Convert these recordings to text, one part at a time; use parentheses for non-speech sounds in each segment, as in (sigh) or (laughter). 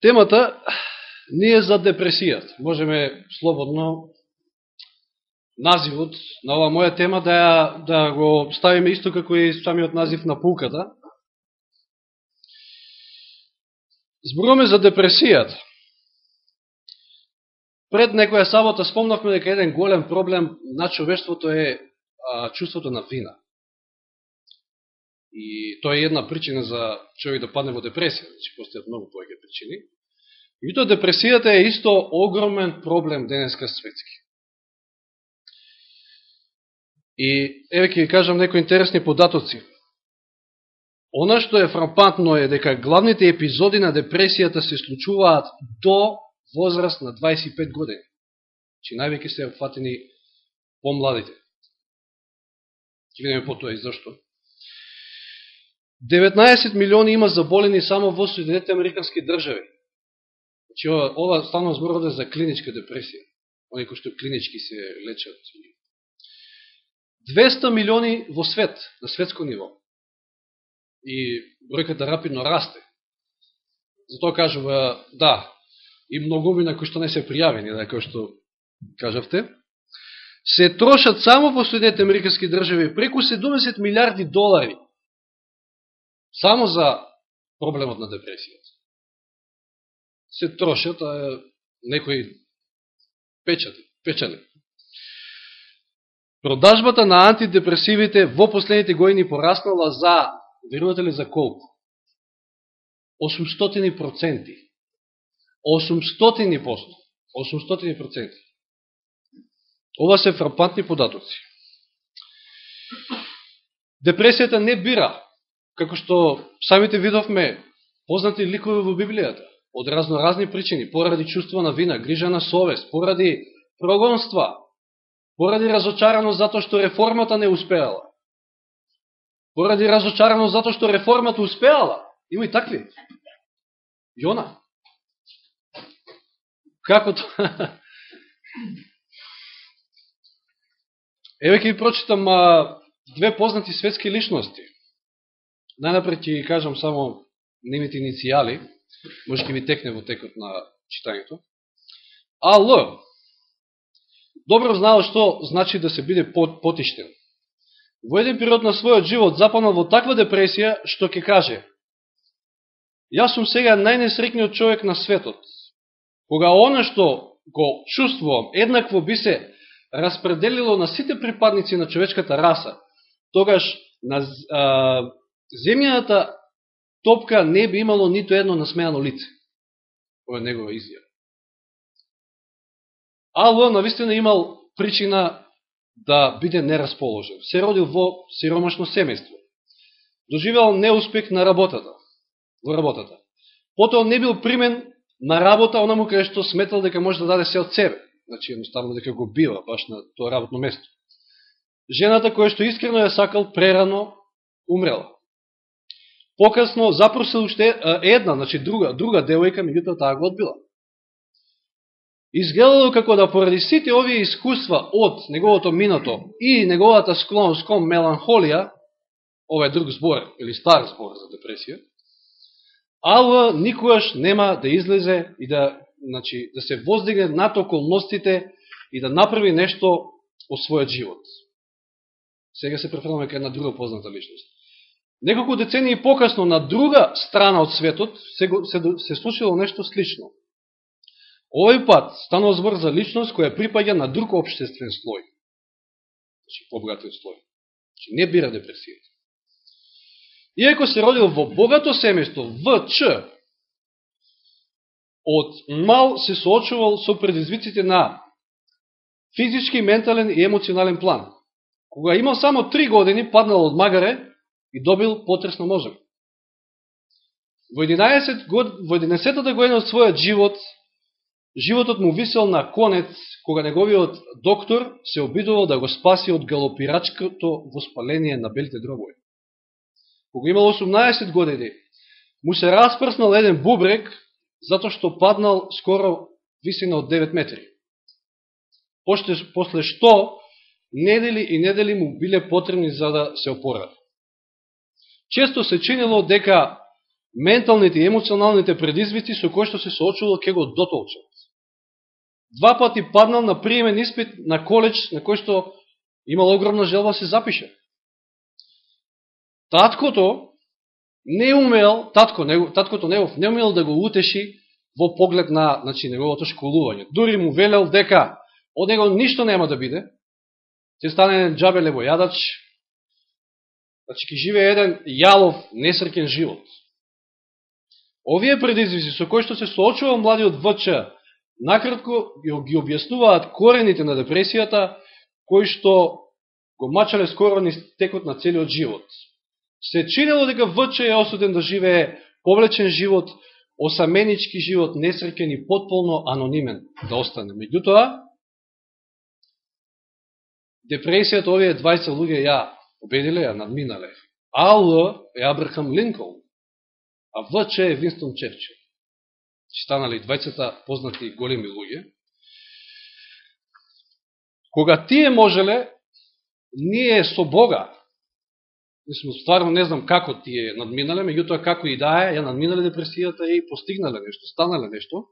Темата не е за депресијата. Можеме слободно називот на ова моја тема да, ја, да го ставиме исто како и самиот назив на пулката. Зборуваме за депресијата. Пред некоја сабота спомнавме дека еден голем проблем на човештвото е а, чувството на вина. И тоа е една причина за човек да падне во депресија, значи постојат многу повеќе причини. И тоа депресијата е исто огромен проблем денеска светски. И еве ќе ви кажам некои интересни податоци. Она што е фрапантно е дека главните епизоди на депресијата се случуваат до возраст на 25 години. Чи највеќе се опфатени помладите. Ќе видиме потоа и зашто. 19 милиони има заболени само во Соединените Американски држави. Значи, ова, ова станува збор за клиничка депресија. Они кои што клинички се лечат. 200 милиони во свет, на светско ниво. И бројката рапидно расте. Затоа кажува, да, и многумина кои што не се пријавени, да, кои што кажавте, се трошат само во Соединените Американски држави преку 70 милиарди долари само за проблемот на депресијата. Се трошат, а некои печати, печани. Продажбата на антидепресивите во последните години пораснала за, верувате ли за колку? 800% 800% 800% Ова се фрапантни податоци. Депресијата не бира како што самите видовме познати ликови во Библијата, од разно разни причини, поради чувство на вина, грижа на совест, поради прогонства, поради разочараност затоа што реформата не успеала, поради разочараност затоа што реформата успеала. Има и такви. Јона. Како тоа? (laughs) Еве ќе ви прочитам а, две познати светски личности. Најнапред ќе ги кажам само нивните иницијали, може ќе ви текне во текот на читањето. Ал. Добро знаел што значи да се биде потиштен. Во еден период на својот живот запанал во таква депресија, што ќе каже Јас сум сега најнесрекниот човек на светот. Кога оно што го чувствувам, еднакво би се распределило на сите припадници на човечката раса, тогаш на, а, земјаната топка не би имало нито едно насмејано лице. Ова е негова изјава. Ало, навистина имал причина да биде нерасположен. Се родил во сиромашно семејство. Доживел неуспех на работата, во работата. Потоа не бил примен на работа онаму кај што сметал дека може да даде се од себе. Значи, едноставно дека го бива баш на тоа работно место. Жената која што искрено ја сакал прерано умрела. Покасно запросил уште една, значи друга, друга девојка, меѓутоа таа го одбила. Изгледало како да поради сите овие искуства од неговото минато и неговата склонност кон меланхолија, ова е друг збор, или стар збор за депресија, Алва никогаш нема да излезе и да, значи, да се воздигне над околностите и да направи нешто од својот живот. Сега се префрламе кај една друга позната личност. Неколку децении покасно на друга страна од светот се, се, се случило нешто слично. Овој пат станува збор за личност која припаѓа на друг обштествен слој. Значи, побогатен слој. Значи, не бира депресијата. Иако се родил во богато семејство, ВЧ, од мал се соочувал со предизвиците на физички, ментален и емоционален план. Кога имал само три години, паднал од магаре и добил потресно мозок. Во 11 год, во 11 година од својот живот, животот му висел на конец, кога неговиот доктор се обидувал да го спаси од галопирачкото воспаление на белите дробови. Кога имал 18 години, му се распрснал еден бубрек, затоа што паднал скоро висина од 9 метри. После, после што недели и недели му биле потребни за да се опоради. Често се чинило дека менталните и емоционалните предизвици со кои што се соочувал ке го дотолчат. Два пати паднал на приемен испит на колеч на кој што имал огромна желба да се запише. Таткото не умел, татко, не, таткото негов не умел да го утеши во поглед на значи, неговото школување. Дури му велел дека од него ништо нема да биде, ќе стане еден јадач значи ке живее еден јалов, несркен живот. Овие предизвици со кои што се соочува младиот ВЧ, накратко ги објаснуваат корените на депресијата, кои што го мачале скоро ни текот на целиот живот. Се чинело дека ВЧ е осуден да живее повлечен живот, осаменички живот, несрекен и потполно анонимен да остане. Меѓутоа, депресијата овие 20 луѓе ја победиле, ја надминале. АЛ е Абрахам Линколн, а ВЧ е Винстон Черчил. Станали 20 познати големи луѓе. Кога тие можеле, ние со Бога, Мислам, стварно не знам како тие надминале, меѓутоа како и да е, ја надминале депресијата и постигнале нешто, станале нешто.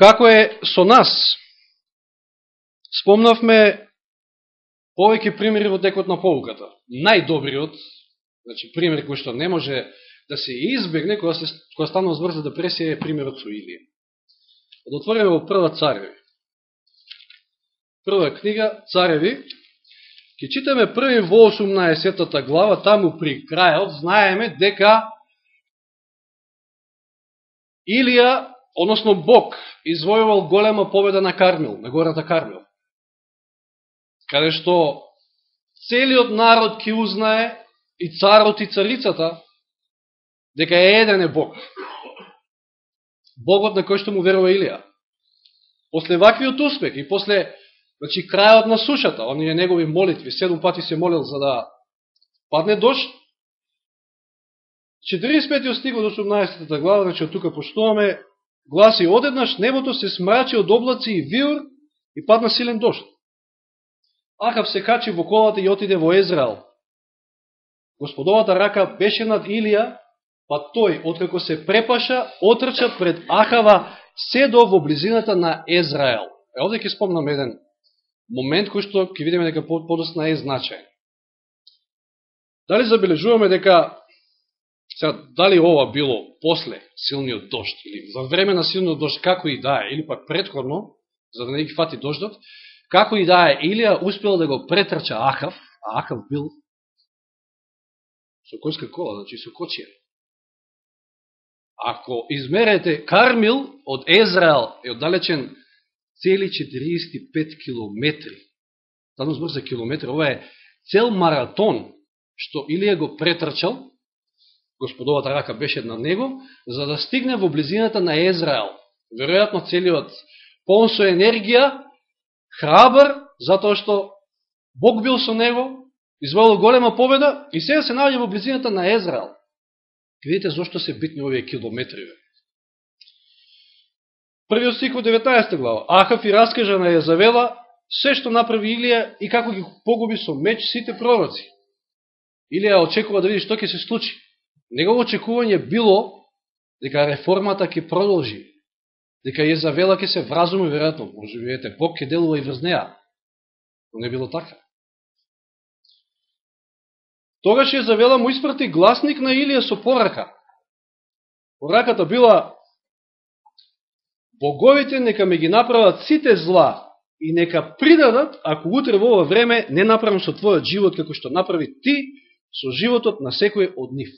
Како е со нас? Спомнавме повеќе примери во текот на полуката. Најдобриот, значи пример кој што не може да се избегне кога, се, кога станува збор за депресија е примерот со Илија. Да отвориме во прва цареви. Прва книга Цареви, ќе читаме први во 18-тата глава, таму при крајот, знаеме дека Илија, односно Бог, извојувал голема победа на Кармил, на гората Кармил. Каде што целиот народ ки узнае и царот и царицата дека е еден е Бог. Богот на кој што му верува Илија. После ваквиот успех и после Значи, крајот на сушата, оние негови молитви, седум пати се молил за да падне дошт. 45 стиг од 18 глава, значи од тука поштуваме, гласи, одеднаш небото се смрачи од облаци и виор и падна силен дошт. Ахав се качи во колата и отиде во Израел. Господовата рака беше над Илија, па тој, откако се препаша, отрча пред Ахава се до во близината на Израел. Е, овде ќе спомнам еден момент кој што ќе видиме дека подосна е значаен. Дали забележуваме дека сега, дали ова било после силниот дошт или во време на силниот дошт како и да е или пак предходно за да не ги фати дождот како и да е Илија успел да го претрча Ахав а Ахав бил со конска кола, значи со кочија. Ако измерете Кармил од Езраел е оддалечен цели 45 километри. Стану збор за километри. Ова е цел маратон, што Илија го претрчал, господовата рака беше над него, за да стигне во близината на Израел. Веројатно целиот полн со енергија, храбар, затоа што Бог бил со него, извоил голема победа и сега се наоѓа во близината на Израел. Видите зашто се битни овие километри. Првиот стих во 19 глава. Ахав и раскажа на Езавела се што направи Илија и како ги погуби со меч сите пророци. Илија очекува да види што ќе се случи. Негово очекување било дека реформата ќе продолжи, дека Језавела ќе се вразуми, веројатно, може би ете, Бог ќе делува и врз неа. Но не било така. Тогаш Језавела му испрати гласник на Илија со порака. Пораката била боговите нека ме ги направат сите зла и нека придадат, ако утре во ова време не направам со твојот живот како што направи ти со животот на секој од нив.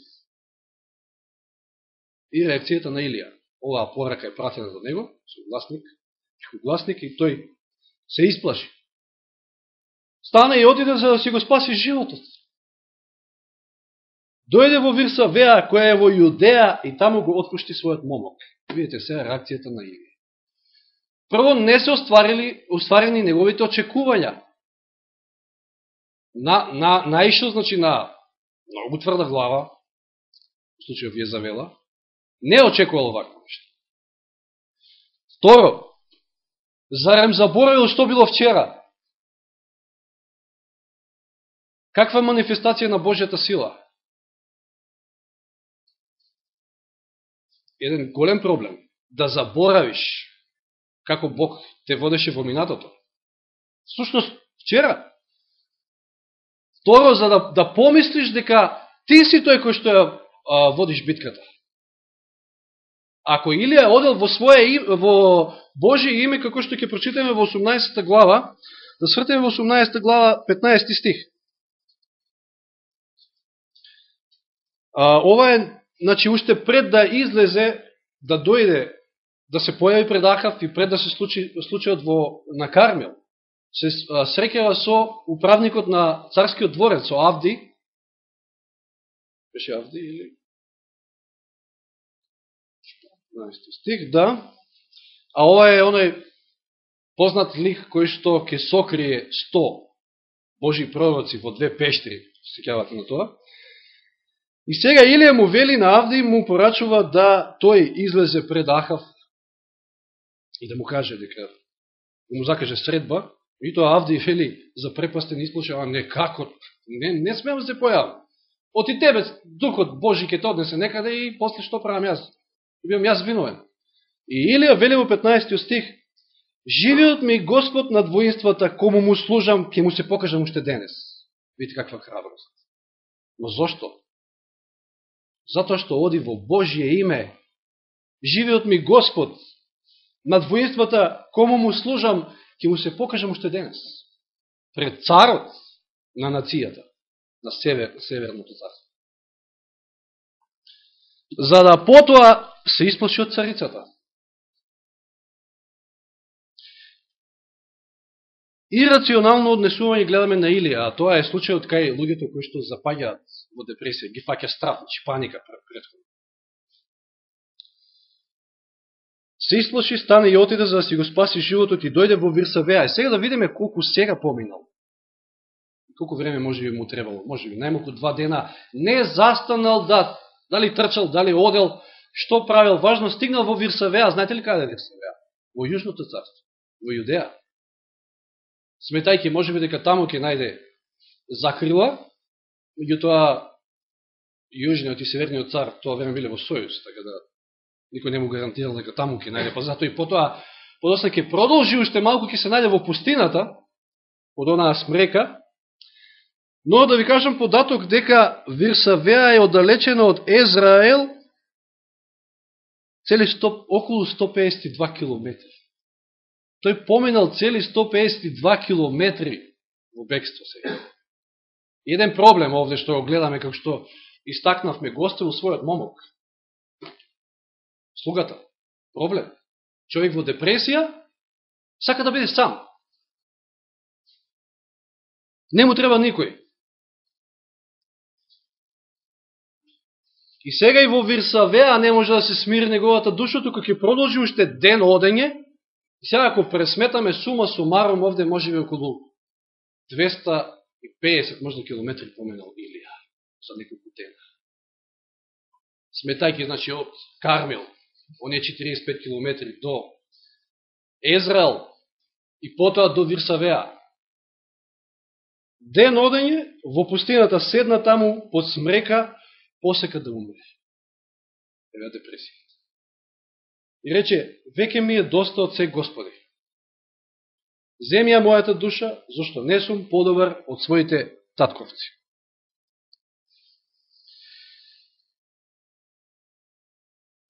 И реакцијата на Илија. Оваа поврака е пратена до него, со гласник, гласник и тој се исплаши. Стана и отиде за да си го спаси животот. Дојде во Вирса Веа, која е во Јудеа и таму го отпушти својот момок. Видите се реакцијата на Илија. Прво, не се остварили, остварени неговите очекувања. На, на, наишо, значи, на многу тврда глава, в случајот вие не очекувал вакво. Второ, зарем заборавил што било вчера? Каква манифестација на Божјата сила? еден голем проблем. Да заборавиш како Бог те водеше во минатото. Сушност, вчера. Второ, за да, да помислиш дека ти си тој кој што ја водиш битката. Ако Илија одел во своje во Божје име, како што ќе прочитаме во 18 глава, да свртеме во 18 глава 15 стих. А, ова е, значи, уште пред да излезе, да дојде, да се појави пред Ахав и пред да се случи случајот во на Кармел, се среќава со управникот на царскиот дворец, со Авди, беше Авди или? 12 стих, да. А ова е оној познат лик кој што ќе сокрие 100 Божи пророци во две пештри, сеќавате на тоа. И сега Илија му вели на Авди, му порачува да тој излезе пред Ахав и да му каже дека да му закаже средба, и тоа Авди вели за препастен исплуша, а не како, не, не смеам да се појавам. Оти тебе духот Божи ке те однесе некаде и после што правам јас? И бивам јас виновен. И Илија вели во 15 стих, Живиот ми Господ над воинствата, кому му служам, ќе му се покажам уште денес. Видите каква храброст. Но зошто? Затоа што оди во Божие име. Живиот ми Господ над воинствата, кому му служам, ќе му се покажам уште денес. Пред царот на нацијата, на север, северното царство. За да потоа се исплаши од царицата. Ирационално однесување гледаме на Илија, а тоа е случајот кај луѓето кои што запаѓаат во депресија, ги фаќа страх, значи паника предходно. Се исплаши, стане и отиде за да си го спаси животот и дојде во Вирсавеа. И сега да видиме колку сега поминал. Колку време може би му требало, може би најмалку два дена. Не застанал да, дали трчал, дали одел, што правил, важно стигнал во Вирсавеа. Знаете ли каде е Вирсавеа? Во Јужното царство, во Јудеја сметајќи може би дека таму ќе најде закрила, меѓутоа јужниот и северниот цар тоа време биле во сојуз, така да никој не му гарантирал дека таму ќе најде, па затоа и потоа подосна ќе продолжи уште малку ќе се најде во пустината, под онаа смрека, но да ви кажам податок дека Вирсавеа е оддалечена од Израел цели 100, околу 152 километри тој поминал цели 152 километри во бегство сега. Еден проблем овде што го гледаме, како што истакнавме, гостил својот момок. Слугата. Проблем. Човек во депресија сака да биде сам. Не му треба никој. И сега и во Вирсавеа не може да се смири неговата душа, тука ќе продолжи уште ден одење, И сега ако пресметаме сума сумаром, овде може би околу 250 можда километри поменал Илија за неколку дена. Сметајќи, значи, од Кармел, оние 45 километри до Езраел и потоа до Вирсавеа. Ден одење, во пустината седна таму под смрека, посека да умре. Ева депресија. И рече, веќе ми е доста од се Господи. Земја мојата душа, зашто не сум подобар од своите татковци.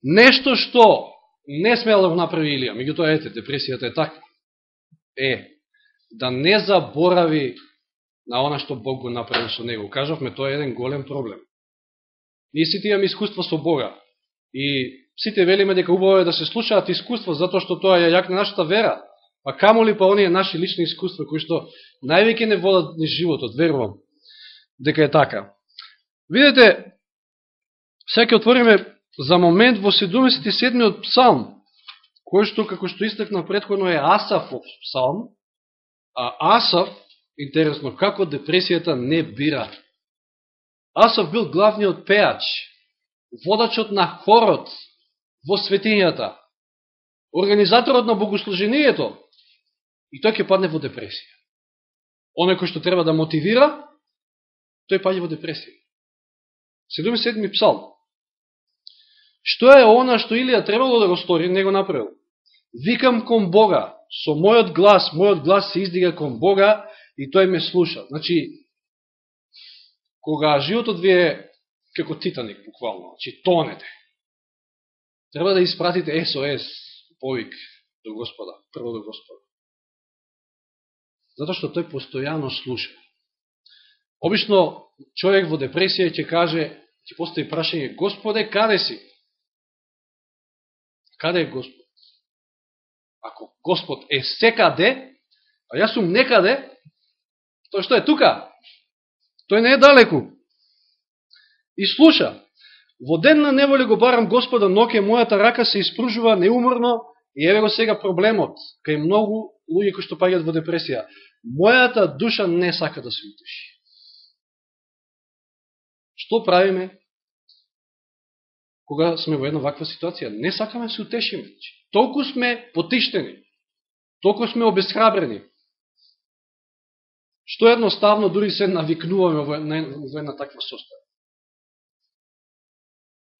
Нешто што не смела да го направи Илија, меѓутоа ете, депресијата е така, е да не заборави на она што Бог го направи со него. Кажавме, тоа е еден голем проблем. Ние сите имаме искуство со Бога. И сите велиме дека убаво е да се слушаат искуства, затоа што тоа е јак на нашата вера. А камо ли па оние наши лични искуства, кои што највеќе не водат ни животот, верувам, дека е така. Видете, сега отвориме за момент во 77-от псалм, кој што, како што истакна предходно, е Асафов псалм, а Асаф, интересно, како депресијата не бира. Асаф бил главниот пеач, водачот на хорот, во светињата, организаторот на богослужението, и тој ќе падне во депресија. Оној кој што треба да мотивира, тој падне во депресија. 77 псалм. Што е она што Илија требало да го стори, не го направил. Викам кон Бога, со мојот глас, мојот глас се издига кон Бога и тој ме слуша. Значи, кога животот ви е како Титаник, буквално, значи тонете, треба да испратите СОС, повик до Господа, прво до Господа. Затоа што тој постојано слуша. Обично, човек во депресија ќе каже, ќе постои прашање, Господе, каде си? Каде е Господ? Ако Господ е секаде, а јас сум некаде, тој што е тука? Тој не е далеку. И слуша. Во ден на неволе го барам Господа, ноќе мојата рака се испружува неуморно и еве го сега проблемот, кај многу луѓе кои што паѓаат во депресија. Мојата душа не сака да се утеши. Што правиме кога сме во една ваква ситуација? Не сакаме да се утешиме. Значи, толку сме потиштени, толку сме обесхрабрени, што едноставно дури се навикнуваме во една, во една таква состојба.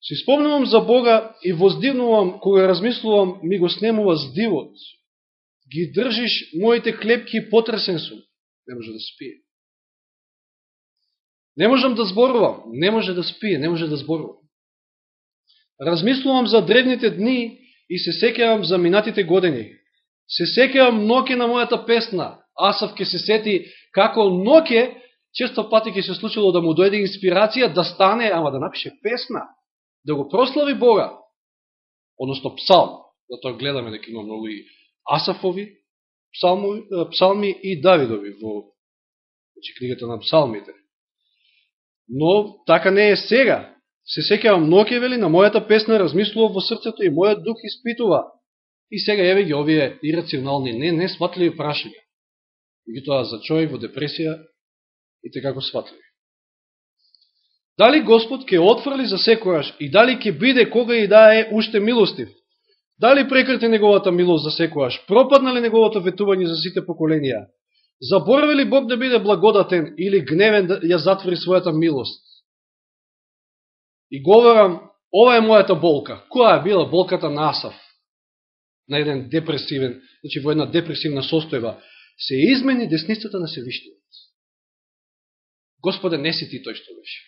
Се спомнувам за Бога и воздивнувам, кога размислувам, ми го снемува здивот. Ги држиш моите клепки потресен сум. Не може да спие. Не можам да зборувам. Не може да спие, не може да зборувам. Размислувам за древните дни и се секјавам за минатите години. Се секјавам ноке на мојата песна. Асав ке се сети како ноке, често пати ќе се случило да му дојде инспирација да стане, ама да напише песна да го прослави Бога, односно псалм, Затоа гледаме дека има многу и Асафови псалми, псалми и Давидови во значи, книгата на псалмите. Но така не е сега. Се секавам многу вели на мојата песна размислува во срцето и мојот дух испитува. И сега еве ги овие ирационални, не, не сватливи прашања. И тоа за човек во депресија и така сватливи. Дали Господ ќе отфрли за секојаш и дали ќе биде кога и да е уште милостив? Дали прекрати неговата милост за секојаш? Пропадна ли неговото ветување за сите поколенија? Заборави ли Бог да биде благодатен или гневен да ја затвори својата милост? И говорам, ова е мојата болка. Која е била болката на Асав? На еден депресивен, значи во една депресивна состојба. Се измени десницата на Севишниот. Господе, не си ти тој што беше.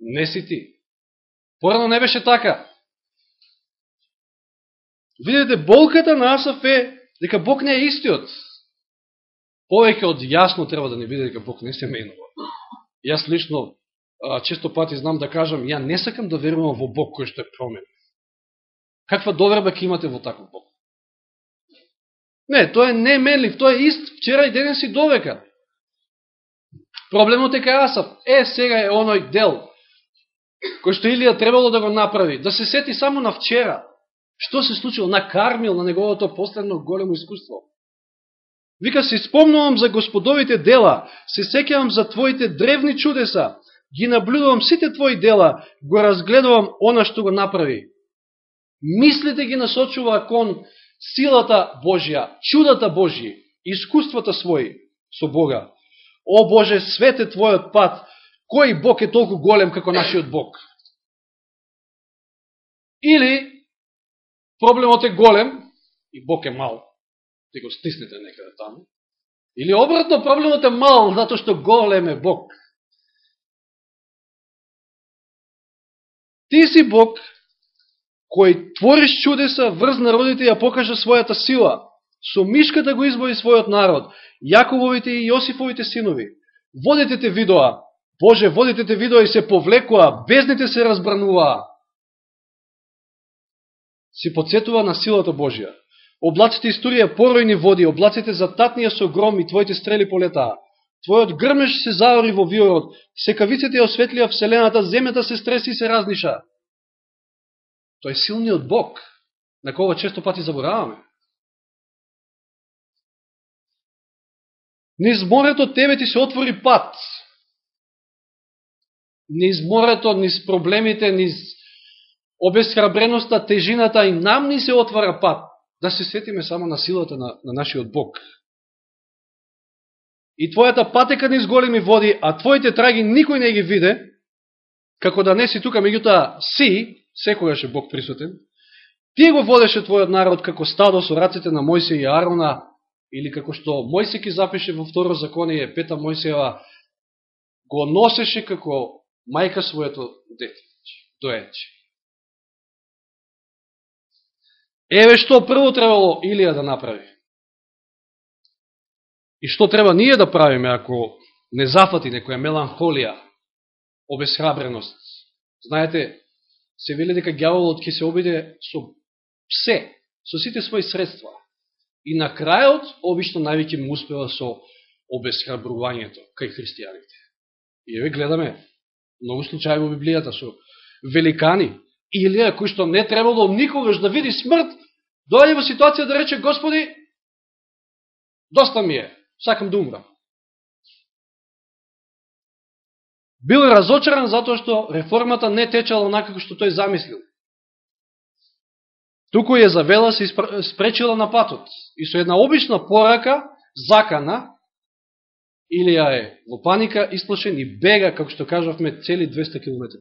Не си ти. Порано не беше така. Видете, болката на Асаф е дека Бог не е истиот. Повеќе од јасно треба да не биде дека Бог не се менува. Јас лично често пати знам да кажам, ја не сакам да верувам во Бог кој што е промен. Каква доверба ќе имате во таков Бог? Не, тој е немелив, тој е ист вчера и денес и довека. Проблемот е кај Асав. Е, сега е оној дел кој што Илија требало да го направи, да се сети само на вчера, што се случило на Кармил, на неговото последно големо искуство. Вика, се спомнувам за господовите дела, се секјавам за твоите древни чудеса, ги наблюдувам сите твои дела, го разгледувам она што го направи. Мислите ги насочува кон силата Божја, чудата Божји, искуствата своји со Бога. О Боже, свете Твојот пат, кој Бог е толку голем како нашиот Бог? Или проблемот е голем и Бог е мал, ти го стиснете некаде таму. Или обратно, проблемот е мал, затоа што голем е Бог. Ти си Бог, кој твориш чудеса, врз народите ја покажа својата сила. Со мишката го избави својот народ, Јакововите и Јосифовите синови. Водите те видоа, Боже, водите те видоа и се повлекува, безните се разбрануваа. Си подсетува на силата Божија. Облаците историја поројни води, облаците за татнија со гром и твоите стрели полетаа. Твојот грмеш се заори во виорот, секавиците ја осветлија вселената, земјата се стреси и се разниша. Тој е силниот Бог, на кого често пати забораваме. Низ морето тебе ти се отвори пат, низ морето, низ проблемите, низ обесхрабреноста, тежината и нам ни се отвара пат. Да се сетиме само на силата на, на нашиот Бог. И твојата патека низ големи води, а твоите траги никој не ги виде, како да не си тука, меѓутоа си, секогаш е Бог присутен, ти го водеше твојот народ како стадо со раците на Мојсе и Аарона, или како што Мојсе ки запише во второ законие, пета Мојсева, го носеше како мајка своето дете, доече. Еве што прво требало Илија да направи. И што треба ние да правиме ако не зафати некоја меланхолија, обесхрабреност. Знаете, се вели дека гјаволот ќе се обиде со се, со сите своји средства. И на крајот, обично највеќе му успева со обесхрабрувањето кај христијаните. И еве гледаме многу случаи во Библијата со великани, Илија, кој што не требало никогаш да види смрт, дојде во ситуација да рече, Господи, доста ми е, сакам да умрам. Бил разочаран затоа што реформата не течала онакако што тој замислил. Туку ја завела се спречила на патот. И со една обична порака, закана, Илија е во паника, исплашен и бега, како што кажавме, цели 200 км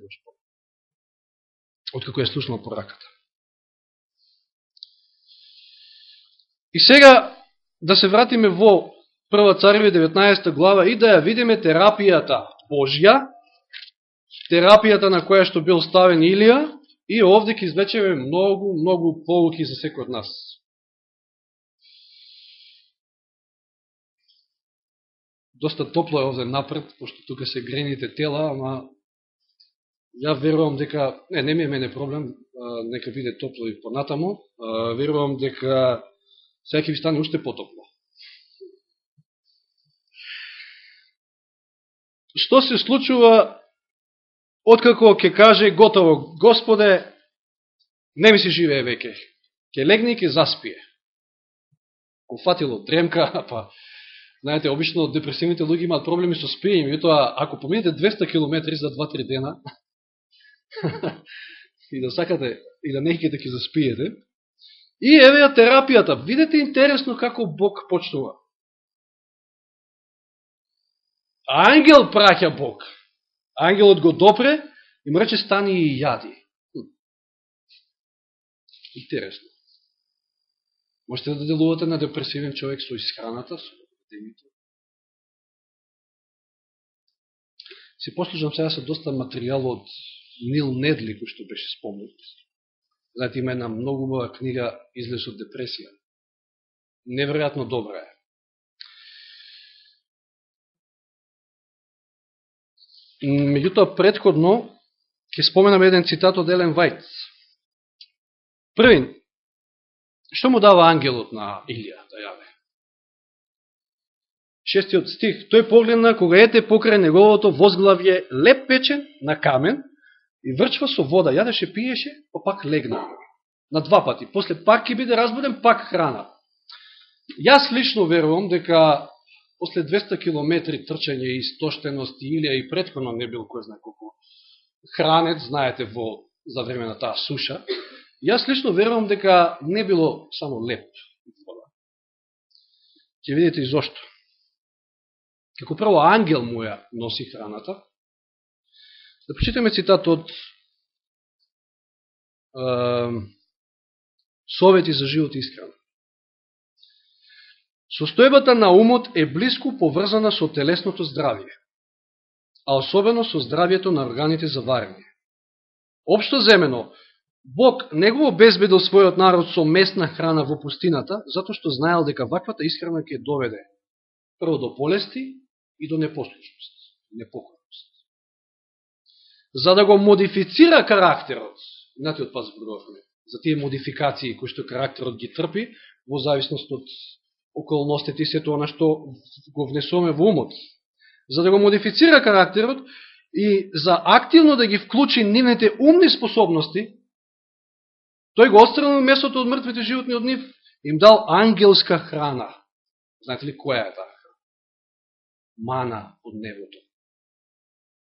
откако е слушнал пораката. И сега да се вратиме во Прва Цареви 19 глава и да ја видиме терапијата Божја, терапијата на која што бил ставен Илија, и овде ќе извлечеме многу, многу полуки за секој од нас. Доста топло е овде напред, пошто тука се грените тела, ама Ја верувам дека, не, не ми е мене проблем, нека биде топло и понатамо, верувам дека сега ќе ви стане уште потопло. Што се случува откако ќе каже готово, Господе, не ми се живее веќе, ќе легне и ќе заспие. Го фатило дремка, (laughs) па Знаете, обично депресивните луѓе имаат проблеми со спиење, и тоа ако поминете 200 км за 2-3 дена, (laughs) и да сакате, и да не ќе заспиете. И еве ја терапијата. Видете интересно како Бог почнува. Ангел праќа Бог. Ангелот го допре и му рече стани и јади. Интересно. Можете да делувате на депресивен човек со исхраната, со демито. Се послужам сега со доста материјал од Нил Недли, кој што беше спомнат. Знаете, има една многу убава книга Излез од депресија. Неверојатно добра е. Меѓутоа, предходно, ќе споменам еден цитат од Елен Вајц. Првин, што му дава ангелот на Илија да јаве? Шестиот стих, тој погледна кога ете покрај неговото возглавје леп печен на камен, И врчва со вода, јадеше, пиеше, па пак легна. На два пати. После пак ќе биде разбуден, пак храна. Јас лично верувам дека после 200 километри трчање и стоштеност или и предходно не бил кој знае колко хранец, знаете, во за време на таа суша, јас лично верувам дека не било само леп вода. Ќе видите и зошто. Како прво ангел му ја носи храната, Да прочитаме цитат од е, Совети за живот и искрана. Состојбата на умот е близко поврзана со телесното здравје, а особено со здравјето на органите за варење. Обшто земено, Бог не го обезбедил својот народ со местна храна во пустината, затоа што знаел дека ваквата исхрана ќе доведе прво до болести и до непослушност, непокорност. за да го модифицира карактерот. Знаете од пас зборувавме за тие модификации кои што карактерот ги трпи во зависност од околностите и сето она што го внесуваме во умот. За да го модифицира карактерот и за активно да ги вклучи нивните умни способности, тој го отстранил месото од мртвите животни од нив, им дал ангелска храна. Знаете ли која е таа храна? Мана од небото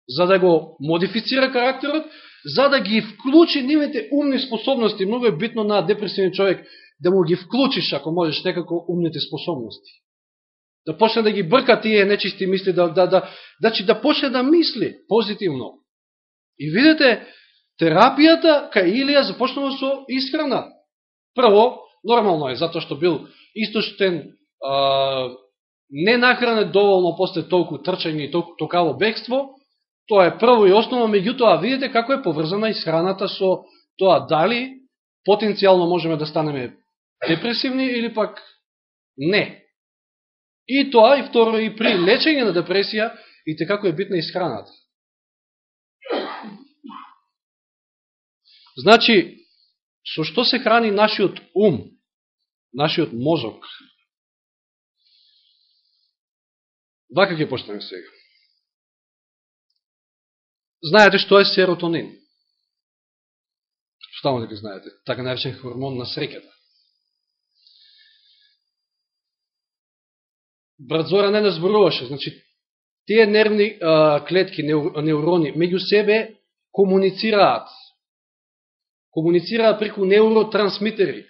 за да го модифицира карактерот, за да ги вклучи нивните умни способности. многу е битно на депресивен човек да му ги вклучиш, ако можеш, некако умните способности. Да почне да ги брка тие нечисти мисли, да, да, да, значи да почне да мисли позитивно. И видите, терапијата кај Илија започнува со исхрана. Прво, нормално е, затоа што бил истоштен, а, не нахранет доволно после толку трчање и толку токаво бегство, тоа е прво и основно, меѓутоа видите како е поврзана исхраната со тоа дали потенцијално можеме да станеме депресивни или пак не. И тоа, и второ, и при лечење на депресија, и така те како е битна исхраната. Значи, со што се храни нашиот ум, нашиот мозок? Вака ќе почнеме сега. Знаете што е серотонин? Ставно дека знаете. Така наречен хормон на среќата. Брат Зора не нас зборуваше. Значи, тие нервни а, клетки, неурони, меѓу себе комуницираат. Комуницираат преку неуротрансмитери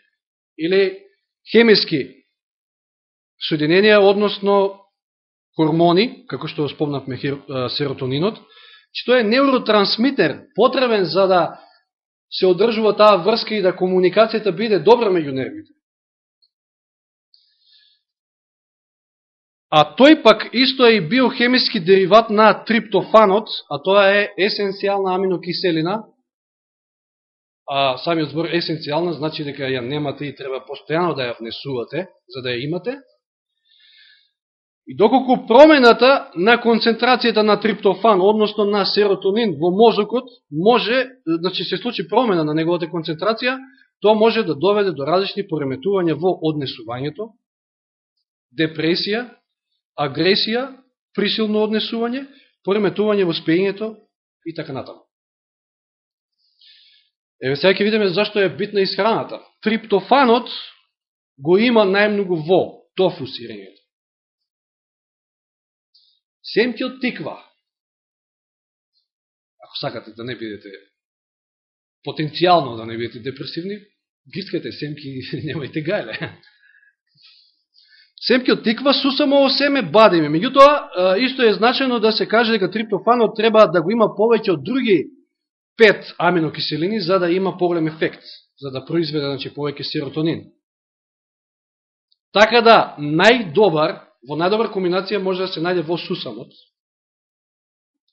или хемиски соединенија, односно хормони, како што спомнавме серотонинот, што значи, е неуротрансмитер, потребен за да се одржува таа врска и да комуникацијата биде добра меѓу нервите. А тој пак исто е и биохемиски дериват на триптофанот, а тоа е есенцијална аминокиселина. А самиот збор есенцијална значи дека ја немате и треба постојано да ја внесувате, за да ја имате. И доколку промената на концентрацијата на триптофан, односно на серотонин во мозокот, може, значи се случи промена на неговата концентрација, тоа може да доведе до различни пореметувања во однесувањето, депресија, агресија, присилно однесување, пореметување во спењето и така натаму. Еве сега ќе видиме зашто е битна исхраната. Триптофанот го има најмногу во тофу сирењето. Семки од тиква. Ако сакате да не бидете потенцијално да не бидете депресивни, гискате семки и (laughs) немајте гајле. Семки од тиква сусамово семе бадиме. Меѓутоа, исто е значено да се каже дека триптофанот треба да го има повеќе од други пет аминокиселини за да има поголем ефект, за да произведе значи, повеќе серотонин. Така да, најдобар, во најдобар комбинација може да се најде во сусамот.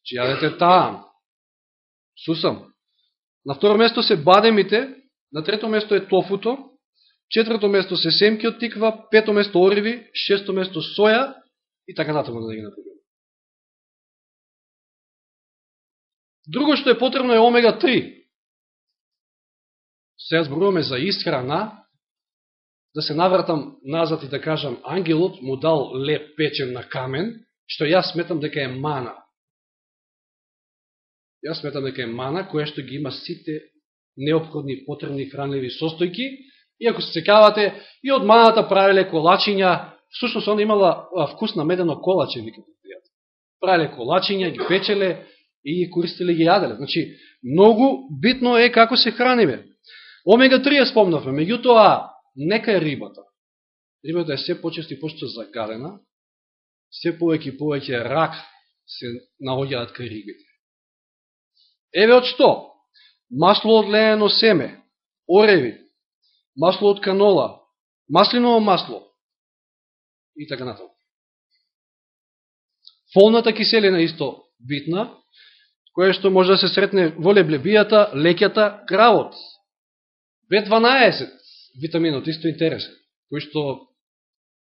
Че јадете таа, сусам. На второ место се бадемите, на трето место е тофуто, четврто место се семки од тиква, пето место ориви, шесто место соја и така натаму да ги напредуваме. Друго што е потребно е омега-3. Сега зборуваме за исхрана, да се навратам назад и да кажам, ангелот му дал леп печен на камен, што јас сметам дека е мана. Јас сметам дека е мана, која што ги има сите необходни, потребни хранливи состојки, И ако се секавате, и од маната правиле колачиња, всушност она имала вкус на медено колаче, викате пријат. Правиле колачиња, ги печеле и ги користеле ги јаделе. Значи, многу битно е како се храниме. Омега-3 ја спомнавме, меѓутоа, нека е рибата. Рибата е се почести почесто загадена, се повеќе и повеќе рак се наоѓаат кај рибите. Еве од што? Масло од ленено семе, ореви, масло од канола, маслиново масло и така натаму. Фолната киселина исто битна, која што може да се сретне во леблебијата, леќата, кравот. B12 витаминот исто интересен, кој што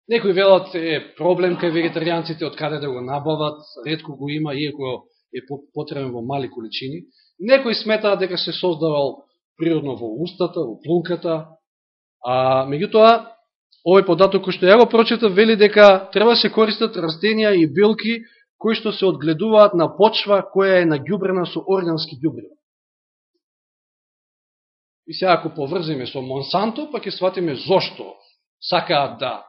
некои велат е проблем кај вегетаријанците од каде да го набават, ретко го има, иако е потребен во мали количини. Некои сметаат дека се создавал природно во устата, во плунката, А, меѓутоа, овој податок кој што ја го прочитав, вели дека треба да се користат растенија и билки кои што се одгледуваат на почва која е нагјубрена со органски ѓубрива. И сега ако поврземе со Монсанто, па ќе сватиме зошто сакаат да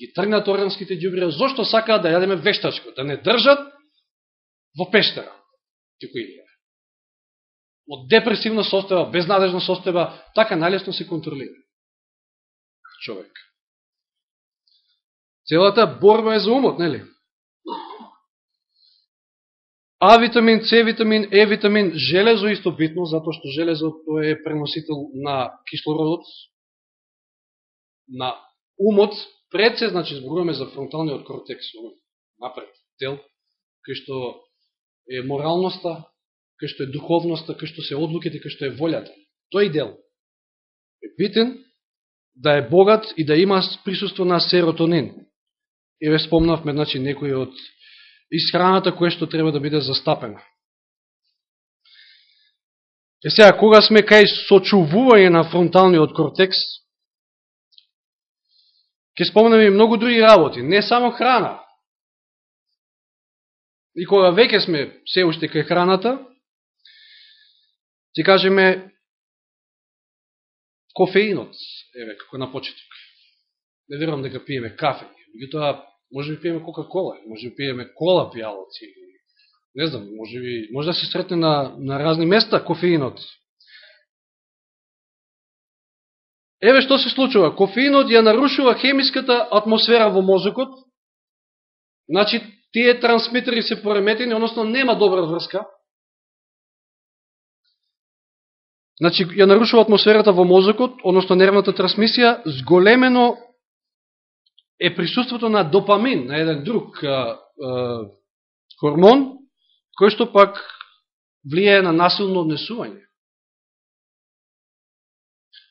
ги тргнат органските ѓубрива, зошто сакаат да јадеме вештачко, да не држат во пештера, тико илија. Да Од депресивна состојба, безнадежна состојба, така најлесно се контролира човек. Целата борба е за умот, нели? А витамин, С витамин, Е витамин, железо исто битно, затоа што железото е преносител на кислородот, на умот, пред се, значи зборуваме за фронталниот кортекс, напред, дел, кај што е моралноста, кај што е духовноста, кај што се одлуките, кај што е волјата. Тој дел е битен да е богат и да има присуство на серотонин. И ве спомнавме, значи, некои од исхраната која што треба да биде застапена. Е сега, кога сме кај сочувување на фронталниот кортекс, ќе спомнеме и многу други работи, не само храна. И кога веќе сме се уште кај храната, ќе кажеме кофеинот, еве, како на почеток. Не верувам дека пиеме кафе, меѓутоа може би пиеме кока-кола, може би пиеме кола пијалоци, не знам, може би, може да се сретне на, на разни места кофеинот. Еве што се случува. Кофеинот ја нарушува хемиската атмосфера во мозокот, значи тие трансмитери се пореметени, односно нема добра врска, Значи, ја нарушува атмосферата во мозокот, односно нервната трансмисија, зголемено е присуството на допамин, на еден друг а, а, хормон, кој што пак влијае на насилно однесување.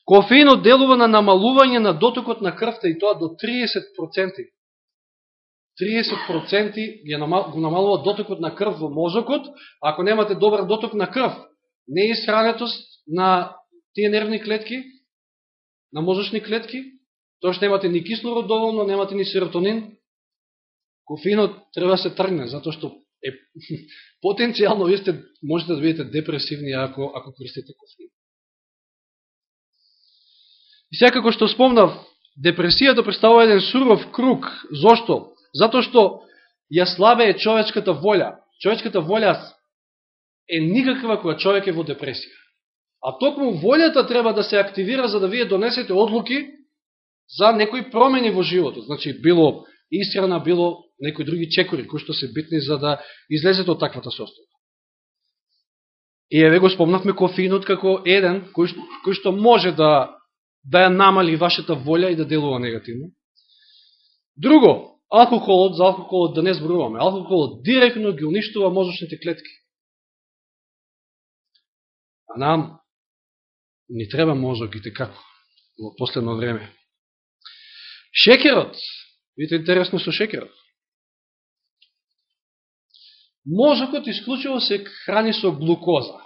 Кофеинот делува на намалување на дотокот на крвта и тоа до 30%. 30% го намалува дотокот на крв во мозокот, ако немате добар доток на крв, не е исхранетост на тие нервни клетки, на мозочни клетки, тоа што немате ни кислород доволно, немате ни серотонин, кофеинот треба да се тргне, затоа што е (laughs) потенцијално вие сте можете да бидете депресивни ако ако користите кофеин. И секако што спомнав, депресијата представува еден суров круг. Зошто? Затоа што ја слабе е човечката волја. Човечката волја е никаква кога човек е во депресија. А токму волјата треба да се активира за да вие донесете одлуки за некои промени во животот. Значи, било истрана, било некои други чекори, кои што се битни за да излезете од таквата состојба. И еве го спомнавме кофеинот како еден кој, кој што може да да ја намали вашата волја и да делува негативно. Друго, алкохолот, за алкохолот да не зборуваме, алкохолот директно ги уништува мозочните клетки. А нам ни треба мозок и како во последно време. Шекерот, видите интересно со шекерот. Мозокот исклучиво се храни со глукоза,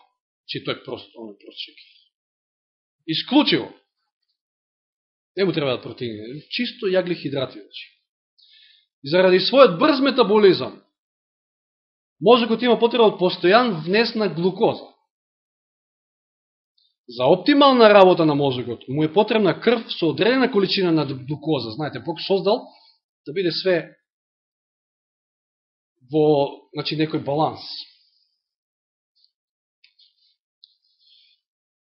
че тој прост, е прост шекер. Исклучиво. Не му треба да протеини, чисто јагли хидрати. Значи. И заради својот брз метаболизам, мозокот има потреба од постојан внес на глукоза. За оптимална работа на мозокот му е потребна крв со одредена количина на глукоза. Знаете, Бог создал да биде све во значи, некој баланс.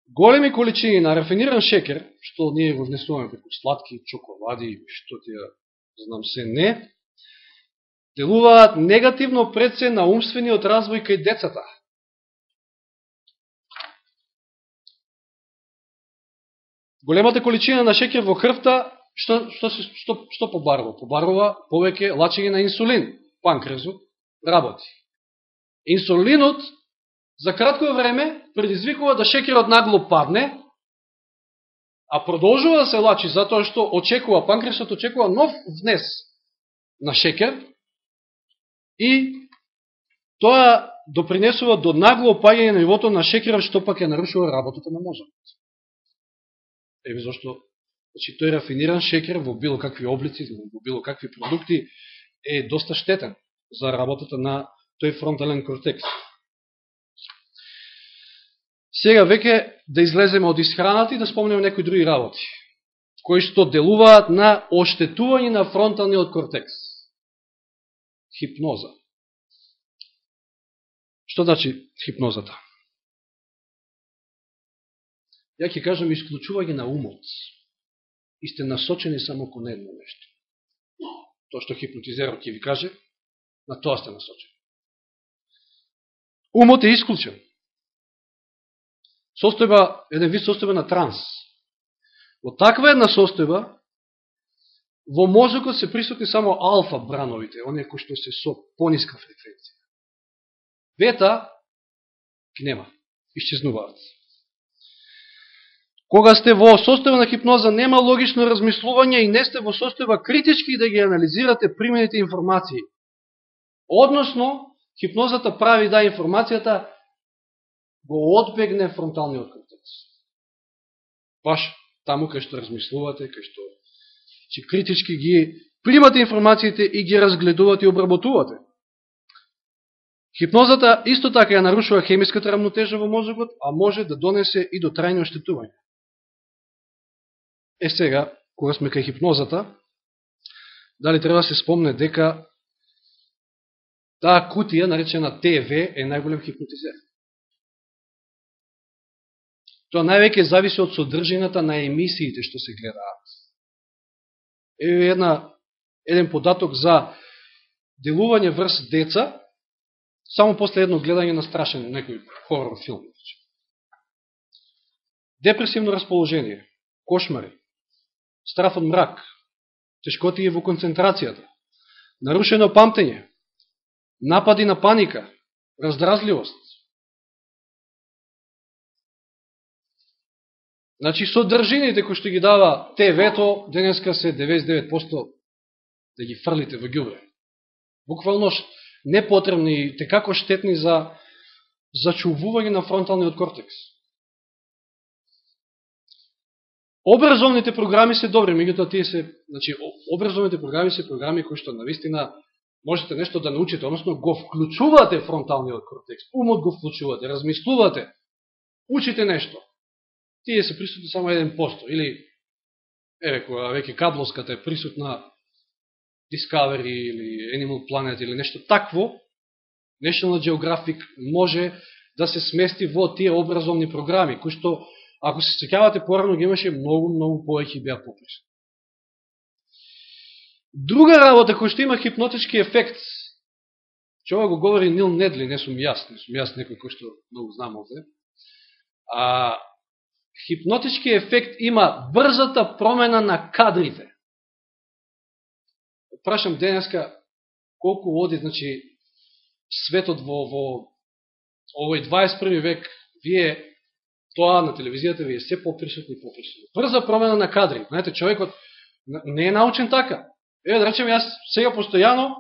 Големи количини на рафиниран шекер, што ние го внесуваме преку сладки, чоколади, што ти ја знам се не, делуваат негативно пред се на умствениот развој кај децата. Големата количина на шекер во крвта, што, што, што, што побарува? Побарува повеќе лачење на инсулин. Панкрезот работи. Инсулинот за кратко време предизвикува да шекерот нагло падне, а продолжува да се лачи затоа што очекува, панкресот очекува нов внес на шекер и тоа допринесува до нагло опаѓање на нивото на шекерот што пак ја нарушува работата на мозокот. Еве зашто значи, тој рафиниран шекер во било какви облици, во било какви продукти е доста штетен за работата на тој фронтален кортекс. Сега веќе да излеземе од исхраната и да спомнеме некои други работи, кои што делуваат на оштетување на фронталниот кортекс. Хипноза. Што значи хипнозата? Ја ќе кажам исклучување на умот. И сте насочени само кон едно нешто. Тоа што хипнотизерот ќе ви каже, на тоа сте насочени. умот е исклучен. Состојба, еден вид состојба на транс. Во таква една состојба, во мозокот се присутни само алфа брановите, оние кои што се со пониска фреквенција. Бета ги нема, исчезнуваат. Кога сте во состојба на хипноза, нема логично размислување и не сте во состојба критички да ги анализирате примените информации. Односно, хипнозата прави да информацијата го одбегне фронталниот кортекс. Баш таму кај што размислувате, кај што че критички ги примате информациите и ги разгледувате и обработувате. Хипнозата исто така ја нарушува хемиската рамнотежа во мозокот, а може да донесе и до трајни оштетување. Е сега, кога сме кај хипнозата, дали треба да се спомне дека таа кутија, наречена ТВ, е најголем хипнотизер. Тоа највеќе зависи од содржината на емисиите што се гледаат. Еве една, еден податок за делување врз деца, само после едно гледање на страшен некој хорор филм. Депресивно расположение, кошмари, страф од мрак, тешкотија во концентрацијата, нарушено памтење, напади на паника, раздразливост. Значи, содржините кои што ги дава ТВ-то, денеска се 99% да ги фрлите во ѓубре. Буквално непотребни и текако штетни за зачувување на фронталниот кортекс. Образовните програми се добри, меѓутоа тие се, значи образовните програми се програми кои што навистина можете нешто да научите, односно го вклучувате фронталниот кортекс, умот го вклучувате, размислувате, учите нешто. Тие се присутни само еден посто, или еве кога веќе каблоската е присутна Discovery или Animal Planet или нешто такво, National Geographic може да се смести во тие образовни програми, кои што Ако се секјавате порано, ги имаше многу, многу повеќе беа попришни. Друга работа која што има хипнотички ефект, че ова го говори Нил Недли, не сум јас, не сум јас некој кој што многу знам овде, а, хипнотички ефект има брзата промена на кадрите. Прашам денеска колку оди, значи, светот во, во овој 21. век, вие тоа на телевизијата ви е се поприсутни и поприсутни. Брза промена на кадри. Знаете, човекот не е научен така. Е, да речем, јас сега постојано,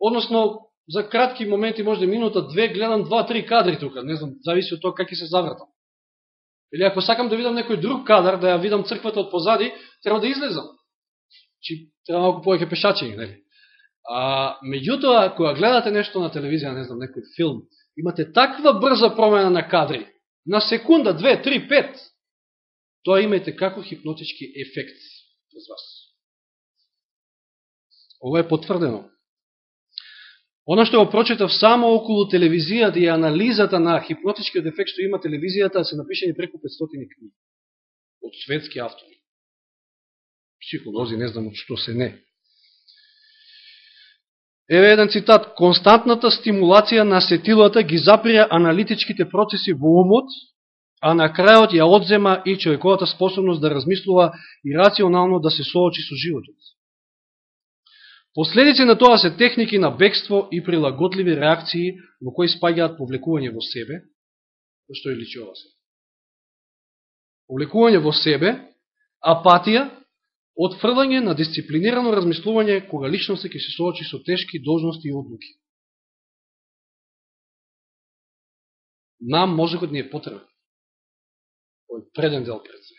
односно, за кратки моменти, може да минута, две, гледам два-три кадри тука. Не знам, зависи од тоа како се завртам. Или ако сакам да видам некој друг кадар, да ја видам црквата од позади, треба да излезам. Чи треба малку повеќе пешачење, нели? А, меѓутоа, кога гледате нешто на телевизија, не знам, некој филм, имате таква брза промена на кадри, на секунда, две, три, пет, тоа имајте како хипнотички ефект од вас. Ова е потврдено. Оно што го прочитав само околу телевизијата и анализата на хипнотичкиот ефект што има телевизијата се напишени преку 500 книги од светски автори. Психолози, не знам од што се не. Еве еден цитат. Константната стимулација на сетилата ги заприја аналитичките процеси во умот, а на крајот ја одзема и човековата способност да размислува и рационално да се соочи со животот. Последици на тоа се техники на бегство и прилагодливи реакции во кои спаѓаат повлекување во себе, што е личува се. Повлекување во себе, апатија, Отфрлање на дисциплинирано размислување кога личноста ќе се соочи со тешки должности и одлуки. Нам мозокот ни е потребен. Ој преден дел пред се.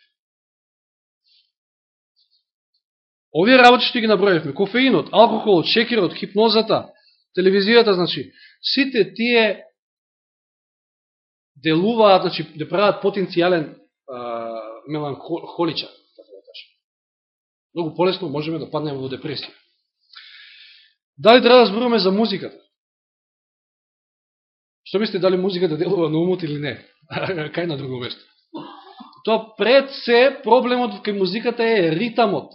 Овие работи што ги наброевме. кофеинот, алкохолот, шекерот, хипнозата, телевизијата, значи, сите тие делуваат, значи, да прават потенцијален меланхоличан многу полесно можеме да паднеме во депресија. Дали треба да зборуваме за музиката? Што мислите, дали музиката делува на умот или не? (laughs) Кај на друго место? Тоа пред се проблемот кај музиката е ритамот.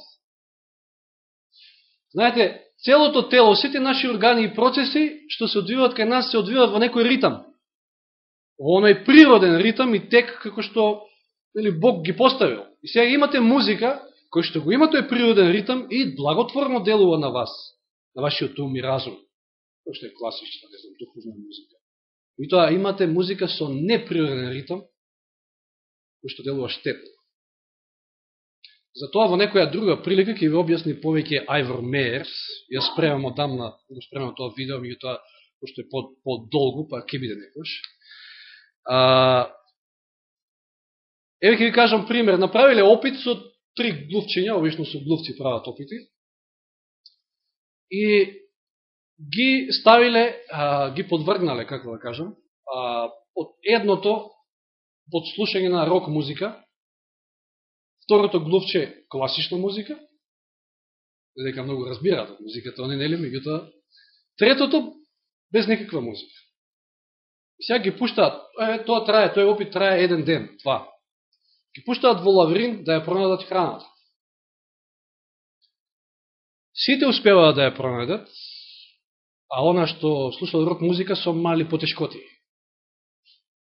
Знаете, целото тело, сите наши органи и процеси што се одвиваат кај нас се одвиваат во некој ритам. во оној природен ритам и тек како што или Бог ги поставил. И сега имате музика, кој што го има тој природен ритам и благотворно делува на вас, на вашиот ум и разум, кој што е класична, не знам, духовна музика. И тоа имате музика со неприроден ритам, кој што делува штетно. Затоа во некоја друга прилика ќе ви објасни повеќе Айвор Меерс, ја спремам одамна, го спремам тоа видео, меѓу тоа, пошто е по-долго, по па ќе биде некош. А, еве ќе ви кажам пример, направиле опит со три глувчиња, обично со глувци прават опити, и ги ставиле, а, ги подвргнале, како да кажам, а, од едното подслушање на рок музика, второто глувче класична музика, дека многу разбираат од музиката, они нели, меѓутоа, третото без никаква музика. И сега ги пуштаат, е, тоа трае, тој опит трае еден ден, два. Ги пуштаат во лаврин да ја пронадат храната. Сите успеваат да ја пронадат, а она што слушал рок музика со мали потешкоти.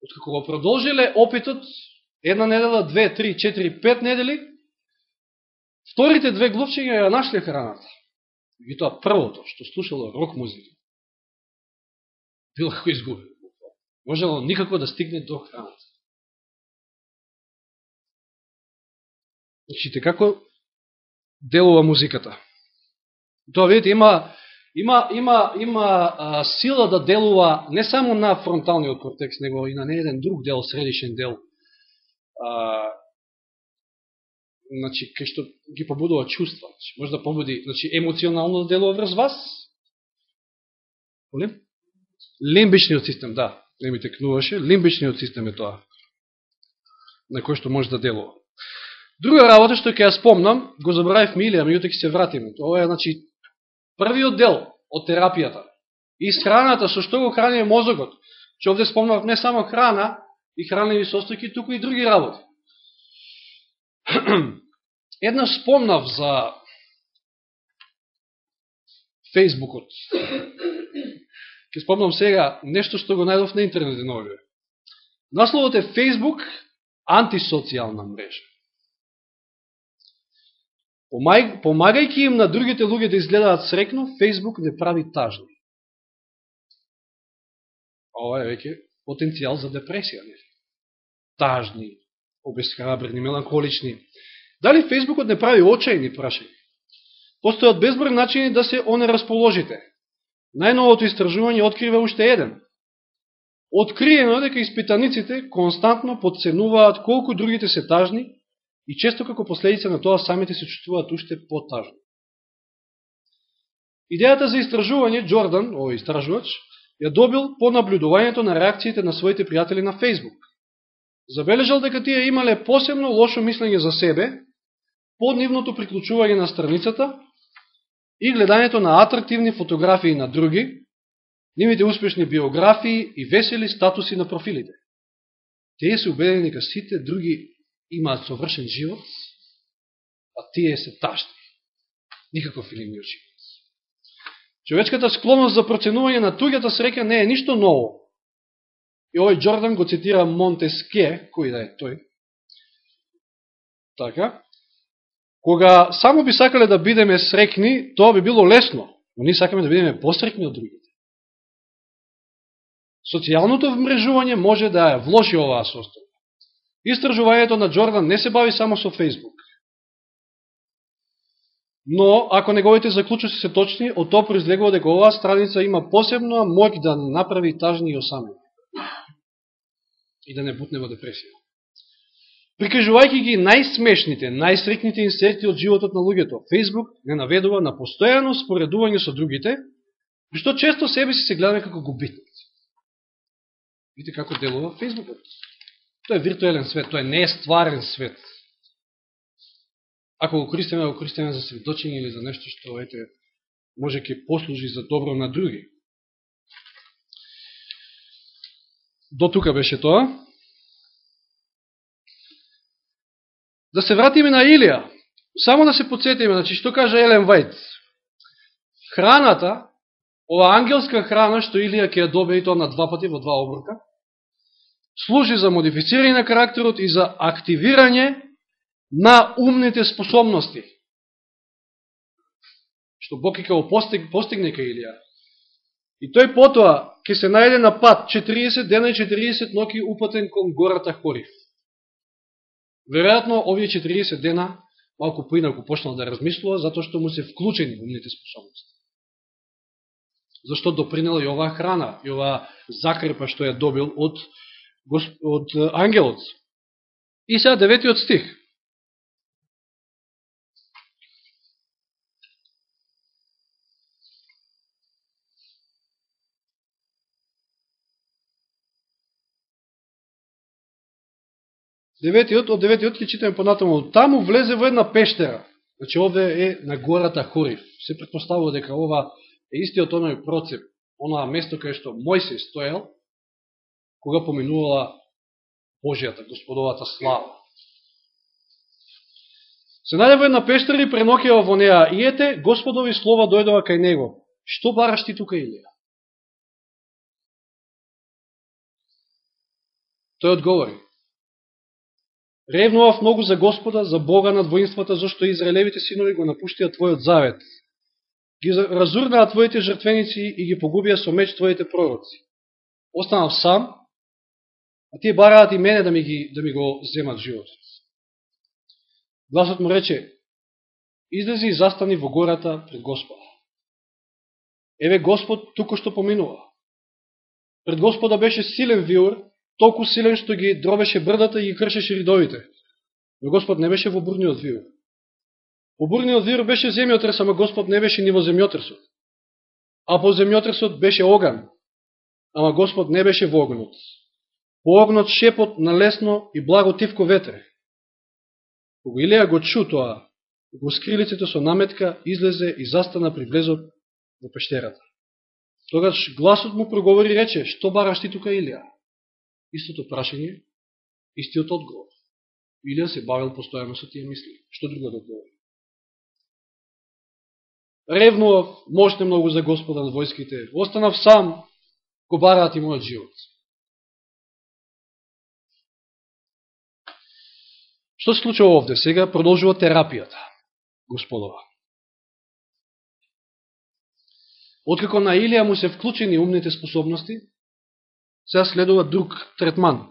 Откако го продолжиле опитот, една недела, две, три, четири, пет недели, вторите две глупчиња ја нашле храната. И тоа првото, што слушало рок музика, било како изгубено. Можело никако да стигне до храната. Значите, како делува музиката? Тоа, видите, има има, има, има а, сила да делува не само на фронталниот кортекс, него и на не еден друг дел, средишен дел, а, значи, кај што ги побудува чувства. Значи, може да побуди значи, емоционално да делува врз вас. Оле? Лимбичниот систем, да, не ми текнуваше, лимбичниот систем е тоа, на кој што може да делува. Друга работа што ќе ја спомнам, го забравив милија, меѓутоа ќе се вратиме. Тоа е, значи, првиот дел од терапијата. И храната, со што го храни мозокот. Че овде спомнав не само храна и хранливи состојки, туку и други работи. (clears throat) Една спомнав за Фейсбукот. (clears throat) Ке спомнам сега нешто што го најдов на интернет нови. Насловот е Фейсбук антисоцијална мрежа. Помагајќи им на другите луѓе да изгледаат срекно, Фейсбук не прави тажни. Ова е веќе потенцијал за депресија. Не? Тажни, обесхрабрени, меланхолични. Дали Фейсбукот не прави очајни прашања? Постојат безброј начини да се оне расположите. Најновото истражување открива уште еден. Откриено дека испитаниците константно подценуваат колку другите се тажни и често како последица на тоа самите се чувствуваат уште потажно. Идејата за истражување, Джордан, овој истражувач, ја добил по наблюдувањето на реакциите на своите пријатели на Фейсбук. Забележал дека тие имале посебно лошо мислење за себе, по нивното приклучување на страницата и гледањето на атрактивни фотографии на други, нивите успешни биографии и весели статуси на профилите. Тие се убедени дека сите други имаат совршен живот, а тие се ташни. Никаков филимиот живот. Човечката склонност за проценување на туѓата среќа не е ништо ново. И овој Джордан го цитира Монтеске, кој да е тој. Така. Кога само би сакале да бидеме срекни, тоа би било лесно, но ние сакаме да бидеме посрекни од другите. Социјалното вмрежување може да ја влоши оваа состојба. Истражувањето на Джордан не се бави само со Фейсбук. Но, ако неговите заклучоци се точни, од тоа произлегува дека оваа страница има посебна моќ да направи тажни и осамени. И да не бутне во депресија. Прикажувајќи ги најсмешните, најсрекните инсерти од животот на луѓето, Фейсбук не наведува на постојано споредување со другите, што често себе си се гледаме како губитници. Видите како делува Фейсбукот. Тоа е виртуелен свет, тоа не е стварен свет. Ако го користиме, го користиме за сведочење или за нешто што ете, може ке послужи за добро на други. До тука беше тоа. Да се вратиме на Илија. Само да се подсетиме, значи, што каже Елен Вајд? Храната, ова ангелска храна што Илија ќе ја добе и тоа на два пати во два оброка, служи за модифицирање на карактерот и за активирање на умните способности. Што Бог ќе го постиг, постигне ка Илија. И тој потоа ќе се најде на пат 40 дена и 40 ноки упатен кон гората Хорив. Веројатно, овие 40 дена малку поинако почнал да размислува, затоа што му се вклучени умните способности. Зашто допринела и оваа храна, и оваа закрепа што ја добил од, од ангелот. И сега деветиот стих. Деветиот, од деветиот ќе читаме понатаму. Таму влезе во една пештера. Значи, овде е на гората Хорив. Се предпоставува дека ова е истиот оној процеп, онаа место кај што Мојсей стоел, кога поминувала Божијата, Господовата слава. Се најде една пештер и пренокева во неа. И ете, Господови слова дојдова кај него. Што бараш ти тука, Илија? Тој одговори. Ревнував многу за Господа, за Бога над воинствата, зашто Израелевите синови го напуштија Твојот завет. Ги разурнаа Твоите жртвеници и ги погубија со меч Твоите пророци. Останав сам, а тие бараат и мене да ми, ги, да ми го земат животот. Гласот му рече, излези и застани во гората пред Господа. Еве Господ туку што поминува. Пред Господа беше силен виор, толку силен што ги дробеше брдата и ги кршеше ридовите. Но Господ не беше во бурниот виор. Во бурниот виор беше земјотрес, ама Господ не беше ни во земјотресот. А по земјотресот беше оган, ама Господ не беше во огнот. Поогнот шепот на лесно и благо тивко ветре. Кога Илија го чу тоа, го скрилицето со наметка излезе и застана при влезот во пештерата. Тогаш гласот му проговори и рече, што бараш ти тука Илија? Истото прашање, истиот одговор. Илија се бавил постојано со тие мисли. Што друго да одговори? Ревнував, мощне многу за Господа на војските. Останав сам, го бараат и мојот живот. Што се случува овде? Сега продолжува терапијата, Господова. Откако на Илија му се вклучени умните способности, сега следува друг третман.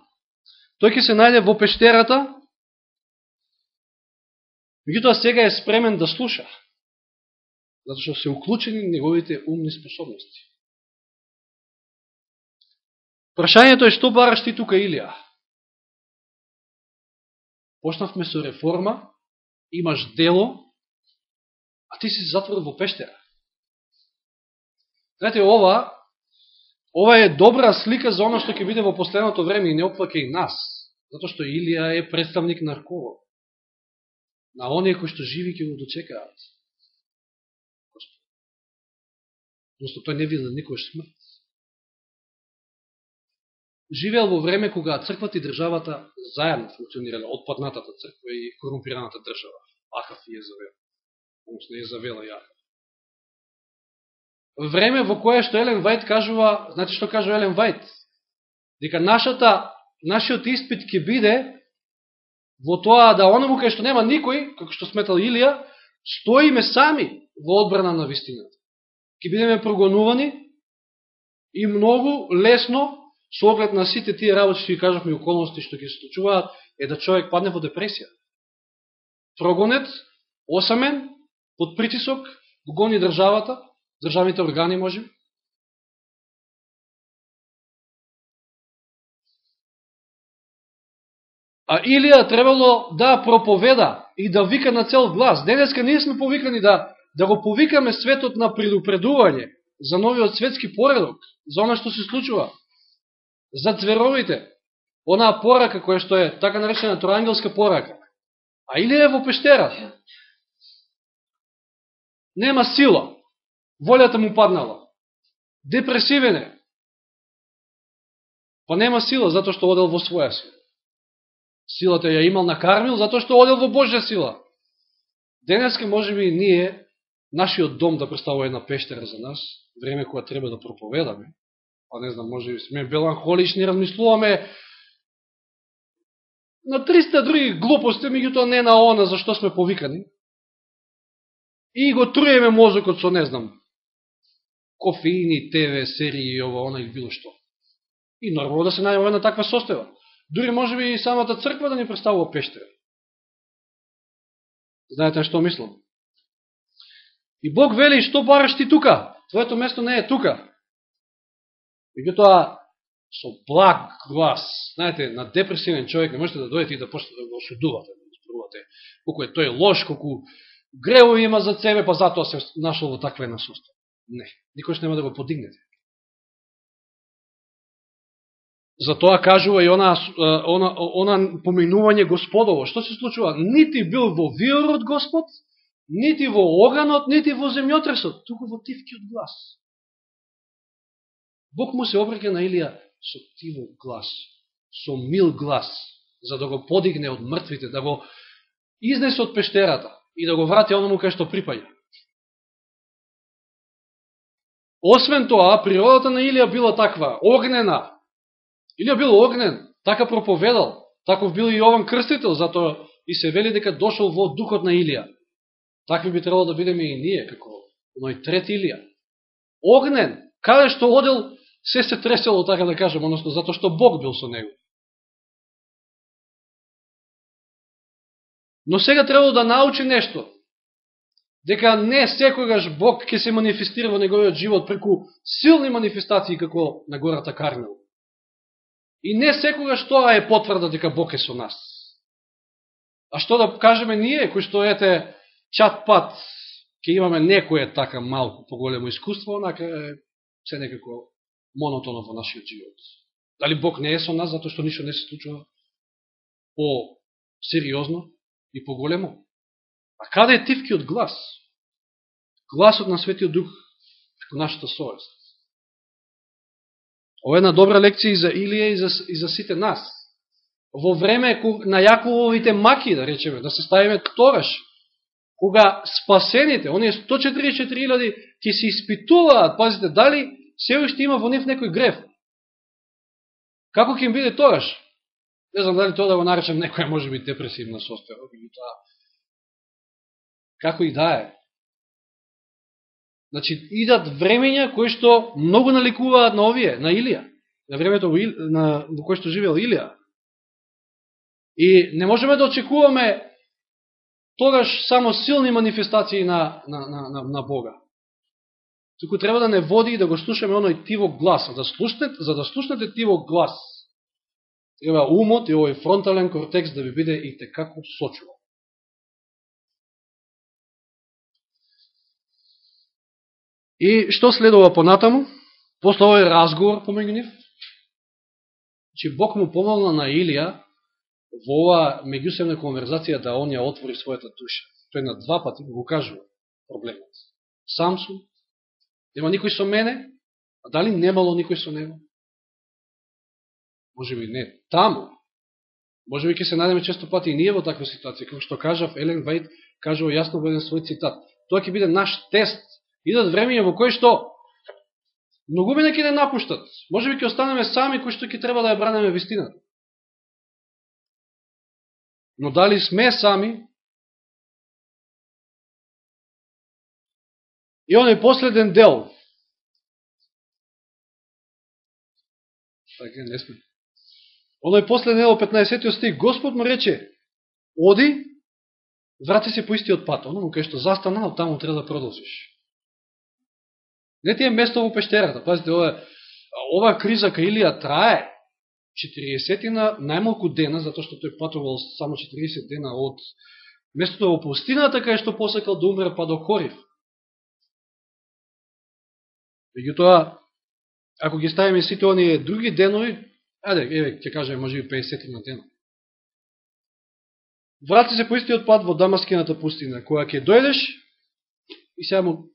Тој ќе се најде во пештерата, меѓутоа сега е спремен да слуша, затоа што се уклучени неговите умни способности. Прашањето е што бараш ти тука Илија? Почнавме со реформа, имаш дело, а ти си затворен во пештера. Знаете, ова Ова е добра слика за оно што ќе биде во последното време и не оплаке и нас, затоа што Илија е представник на кого? На оние кои што живи ќе го дочекаат. Просто тој не видел никој смрт живеел во време кога црквата и државата заедно функционирале, отпаднатата црква и корумпираната држава. Ахав и Езавел. Односно Езавела и Ахав време во кое што Елен Вајт кажува, знаете што кажува Елен Вајт? Дека нашата, нашиот испит ќе биде во тоа да онаму кај што нема никој, како што сметал Илија, стоиме сами во одбрана на вистината. Ке бидеме прогонувани и многу лесно, со оглед на сите тие работи што ги кажавме и околности што ги се случуваат, е да човек падне во депресија. Прогонет, осамен, под притисок, го гони државата, државните органи, може? А Илија требало да проповеда и да вика на цел глас. Денеска ние сме повикани да, да го повикаме светот на предупредување за новиот светски поредок, за оно што се случува, за цверовите, онаа порака која што е така наречена троангелска порака. А Илија е во пештера. Нема сила волјата му паднала. Депресивен е. Па нема сила, затоа што одел во своја сила. Силата ја имал на Кармил, затоа што одел во Божја сила. Денеска, може би, ние, нашиот дом да представува една пештера за нас, време кога треба да проповедаме, па не знам, може би сме беланхолични, размислуваме на 300 други глупости, меѓутоа не на она за што сме повикани. И го труеме мозокот со, не знам, кофеини, ТВ, серии, ова, она и било што. И нормално да се најава на таква состојба. Дури може би и самата црква да ни представува пештера. Знаете на што мислам? И Бог вели, што бараш ти тука? Твоето место не е тука. Меѓутоа, со благ глас, знаете, на депресивен човек не можете да дојдете и да почнете да го осудувате, да го спорувате, колко е тој лош, колку грево има за себе, па затоа се нашол во таква една состојба. Не, никош нема да го подигнете. Затоа кажува и она, она, она поминување Господово. Што се случува? Нити бил во виорот Господ, нити во оганот, нити во земјотресот, туку во тивкиот глас. Бог му се обрека на Илија со тиво глас, со мил глас, за да го подигне од мртвите, да го изнесе од пештерата и да го врати оному кај што припаѓа. Освен тоа, природата на Илија била таква, огнена. Илија бил огнен, така проповедал, таков бил и Јован Крстител, затоа и се вели дека дошол во духот на Илија. Такви би требало да бидеме и ние, како оној трет Илија. Огнен, каде што одел, се се тресело, така да кажем, односно, затоа што Бог бил со него. Но сега требало да научи нешто дека не секогаш Бог ќе се манифестира во неговиот живот преку силни манифестации како на гората Кармел. И не секогаш тоа е потврда дека Бог е со нас. А што да кажеме ние, кои што ете чат пат, ќе имаме некое така малку поголемо искуство, онака се некако монотоно во нашиот живот. Дали Бог не е со нас, затоа што ништо не се случува по сериозно и поголемо? А каде е тивкиот глас? Гласот на Светиот Дух преку нашата совест. Ова е една добра лекција и за Илија и за, и за сите нас. Во време на Јакововите маки, да речеме, да се ставиме тогаш, кога спасените, оние 144.000, ќе се испитуваат, пазите, дали се уште има во нив некој грев. Како ќе им биде тогаш? Не знам дали тоа да го наречам некоја може би депресивна состојба, тоа како и да е. Значи, идат времења кои што многу наликуваат на овие, на Илија, на времето во, на, во кој што живеел Илија. И не можеме да очекуваме тогаш само силни манифестации на, на, на, на, на Бога. Туку треба да не води и да го слушаме оној тивок глас. Да слушнете, за да слушнете тивок глас, треба умот и овој фронтален кортекс да ви биде и текако сочува. И што следува понатаму? После овој разговор помеѓу нив, че Бог му помогна на Илија во ова меѓусебна конверзација да он ја отвори својата душа. Тој на два пати го кажува проблемот. Самсун Нема никој со мене? А дали немало никој со него? Може би не. Таму. Може би ќе се надеме често пати и ние во таква ситуација. Како што кажав, Елен Вајд кажува јасно во еден свој цитат. Тоа ќе биде наш тест. Идат времења во кој што многу мене ќе не напуштат. Може би ќе останеме сами кои што ќе треба да ја бранеме вистината. Но дали сме сами, И оној последен дел. Така, не сме. Оној последен дел, 15 стих, Господ му рече, оди, врати се по истиот пат. Оно му кај што застанал, таму треба да продолжиш. Не ти е место во пештерата. Пазите, ова, ова криза кај Илија трае 40 на најмалку дена, затоа што тој патувал само 40 дена од местото во пустината, кај што посекал да умре па до Корив. Меѓутоа, ако ги ставиме сите оние други денови, ајде, еве, ќе кажеме, може би 50 на ден. Врати се по истиот пат во Дамаскината пустина, која ќе дојдеш и сега му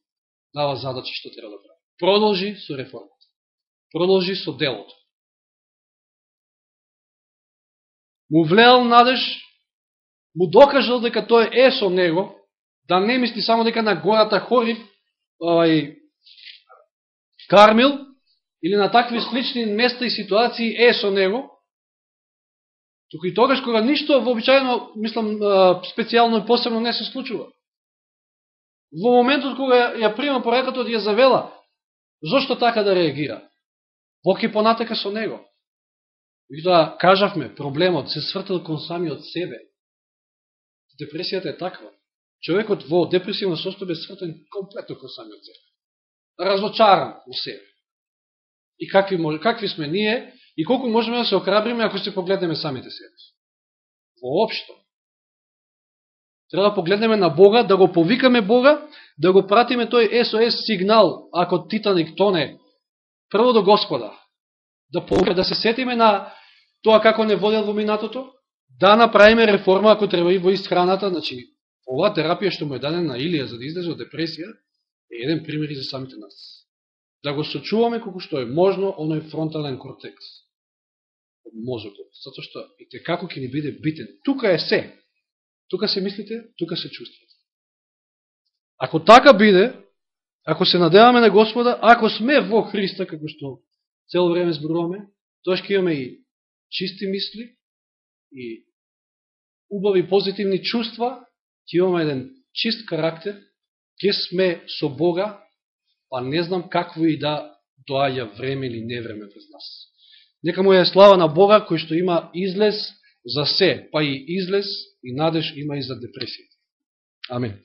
дава задача што треба да прави. Продолжи со реформата. Продолжи со делото. Му влеал надеж, му докажал дека тој е со него, да не мисли само дека на гората Хорив, овај, Кармил, или на такви слични места и ситуации е со него, Туку и тогаш кога ништо вообичаено, мислам, специјално и посебно не се случува. Во моментот кога ја прима пораката од Јазавела, зошто така да реагира? Бог е понатека со него. И тоа кажавме, проблемот се свртил кон самиот себе. Депресијата е таква. Човекот во депресивна состојба е свртен комплетно кон самиот себе. Разочаран во себе. И какви, какви сме ние, и колку можеме да се окрабриме ако се погледнеме самите себе. Воопшто. Треба да погледнеме на Бога, да го повикаме Бога, да го пратиме тој SOS сигнал, ако Титаник тоне, прво до Господа. Да, повика, да се сетиме на тоа како не водел во минатото, да направиме реформа, ако треба и во исхраната, значи, оваа терапија што му е дадена на Илија за да излезе од депресија, е еден пример и за самите нас. Да го сочуваме колко што е можно оној фронтален кортекс од мозокот, затоа што и те како ќе ни биде битен. Тука е се. Тука се мислите, тука се чувствате. Ако така биде, ако се надеваме на Господа, ако сме во Христа, како што цело време зборуваме, тоа ќе имаме и чисти мисли, и убави позитивни чувства, ќе имаме еден чист карактер, ќе сме со Бога, па не знам какво и да доаѓа време или не време без нас. Нека му е слава на Бога, кој што има излез за се, па и излез и надеж има и за депресија. Амин.